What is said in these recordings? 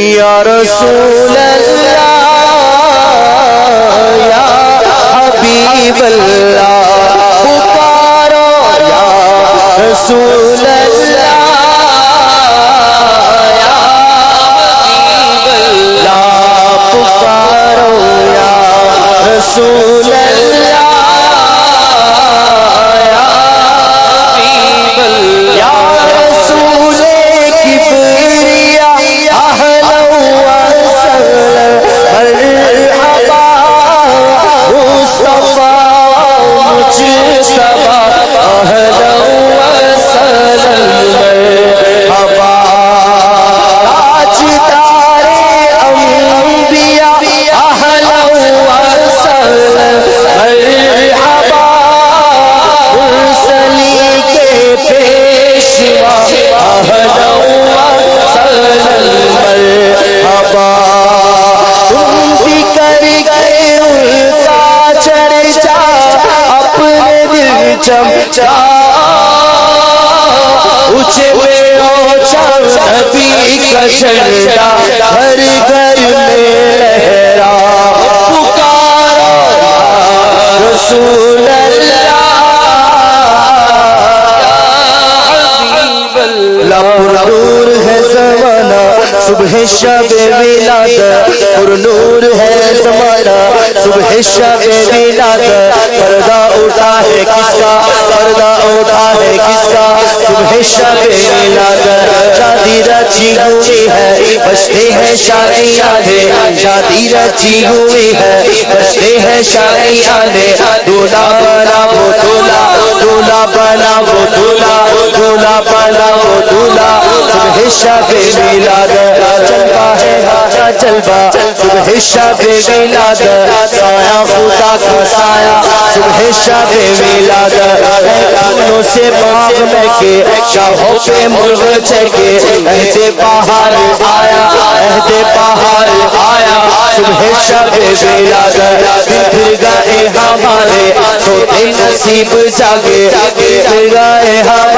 یا رسول چمچا اونچے پہ اونچا نبی کا جھنڈا۔ شب میلاد، پر نور ہے زمانہ صبح شب میلاد، پردہ اٹھا ہے کس کا پردہ اٹھا ہے کس کا صبح شب میلاد، شادی رچی ہوئی ہے بچتے ہیں شادیاں دے شادی رچی ہوئی ہے بچتے ہیں شادیاں دے دولا بنا وہ دولا دولا بنا وہ دولا دولا بنا وہ دولا شب میلاد چلبا ہے چلبا صبح شب میلاد سایہ خدا کا سایہ۔ صبح شب میلاد سے باغ میں کے، شاہوں پہ مرغ چکے عہد بہار آیا، عہد بہار آیا۔ صبح شب میلاد پھر گئے ہمارے۔ سوتے نصیب جاگے پھر گئے ہمارے۔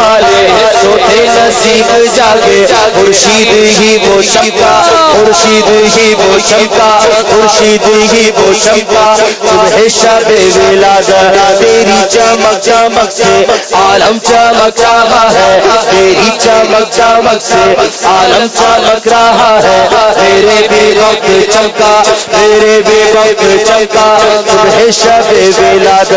جی، سوتے جاگے خورشید ہی وہ چمکا خورشید ہی وہ چمکا خورشید ہی وہ چمکا صبح شب میلاد تیری چمک چمک سے عالم چمک رہا ہے۔ تیری چمک چمک سے عالم چمک رہا ہے۔ تیرے بھی وقت چمکا، تیرے بھی وقت چمکا۔ صبح شب میلاد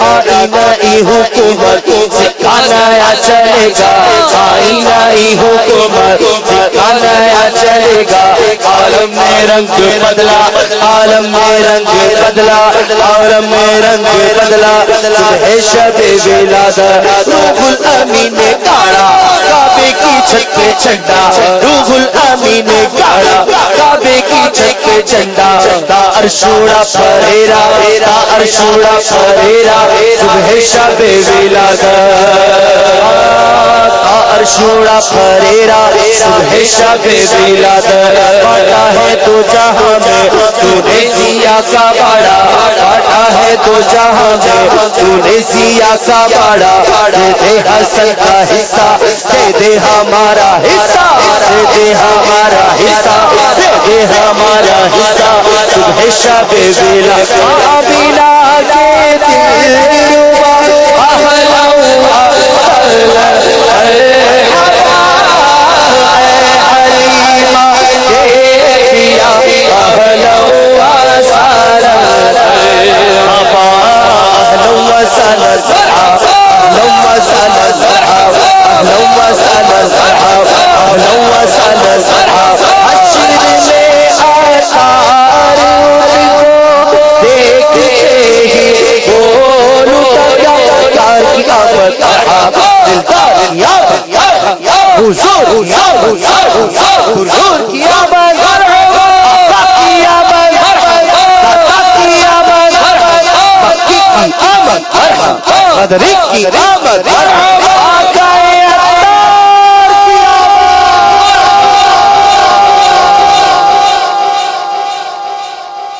آئینہ ای حکومت سکھانا چلے گا آئینہ ای حکومت سکھانا چلے گا۔ عالم میں رنگ بدلا، عالم میں رنگ بدلا، عالم میں رنگ بدلا۔ ہے شب میلاد روح الامین نے کاڑا چھت پہ جھنڈا، روح الامین نے کاڑا کعبے کی چھت پہ جھنڈا۔ تا ارشوڑا پریرا تا ارشوڑا پریرا صبح شب میلاد تا ارشوڑا پریرا صبح شب ویلا میلاد باٹا ہے تو جہاں میں تو نے سیا کا باڑا۔ باٹا ہے تو جہاں میں تو نے سیا کا باڑا۔ دے دے حسن کا حصہ دے دے ہمارا ہمارا حصہ۔ دے دے ہمارا حصہ۔ دے دے ہمارا حصہ۔ صبح شب میلاد بلا کے دل۔ کی آمد